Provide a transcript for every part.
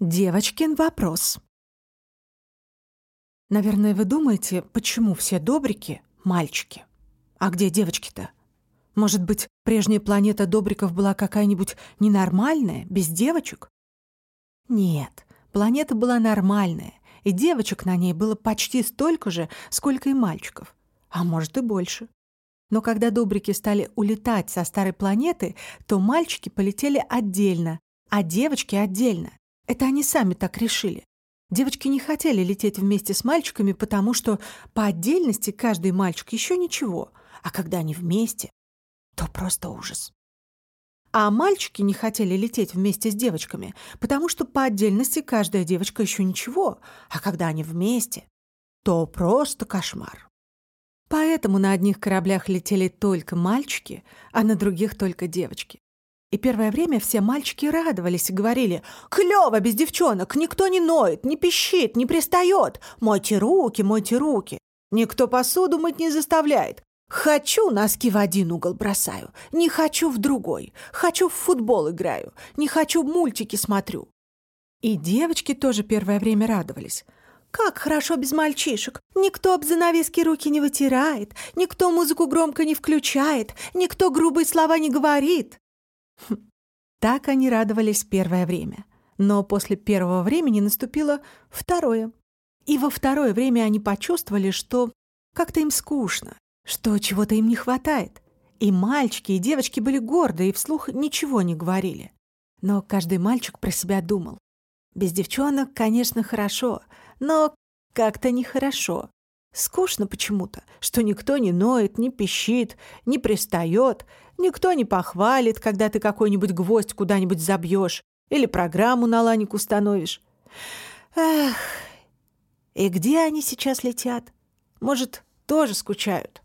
Девочкин вопрос. Наверное, вы думаете, почему все добрики — мальчики? А где девочки-то? Может быть, прежняя планета добриков была какая-нибудь ненормальная, без девочек? Нет, планета была нормальная, и девочек на ней было почти столько же, сколько и мальчиков. А может и больше. Но когда добрики стали улетать со старой планеты, то мальчики полетели отдельно, а девочки отдельно. Это они сами так решили. Девочки не хотели лететь вместе с мальчиками, потому что по отдельности каждый мальчик еще ничего, а когда они вместе, то просто ужас. А мальчики не хотели лететь вместе с девочками, потому что по отдельности каждая девочка еще ничего, а когда они вместе, то просто кошмар. Поэтому на одних кораблях летели только мальчики, а на других только девочки. И первое время все мальчики радовались и говорили «Клёво без девчонок, никто не ноет, не пищит, не пристает. Мойте руки, мойте руки. Никто посуду мыть не заставляет. Хочу, носки в один угол бросаю, не хочу в другой. Хочу в футбол играю, не хочу мультики смотрю». И девочки тоже первое время радовались. Как хорошо без мальчишек. Никто об занавески руки не вытирает, никто музыку громко не включает, никто грубые слова не говорит. Так они радовались первое время. Но после первого времени наступило второе. И во второе время они почувствовали, что как-то им скучно, что чего-то им не хватает. И мальчики, и девочки были горды и вслух ничего не говорили. Но каждый мальчик про себя думал. Без девчонок, конечно, хорошо, но как-то нехорошо. Скучно почему-то, что никто не ноет, не пищит, не пристает, никто не похвалит, когда ты какой-нибудь гвоздь куда-нибудь забьешь или программу на ланик установишь. Эх, и где они сейчас летят? Может, тоже скучают?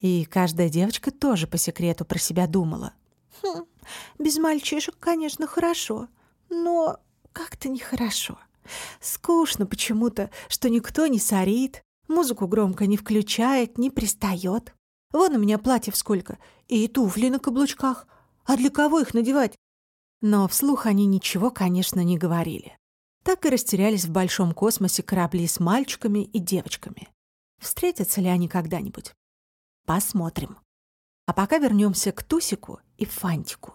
И каждая девочка тоже по секрету про себя думала. Хм, без мальчишек, конечно, хорошо, но как-то нехорошо. Скучно почему-то, что никто не сорит, музыку громко не включает, не пристает. Вон у меня платьев сколько, и туфли на каблучках. А для кого их надевать? Но вслух они ничего, конечно, не говорили. Так и растерялись в большом космосе корабли с мальчиками и девочками. Встретятся ли они когда-нибудь? Посмотрим. А пока вернемся к Тусику и Фантику.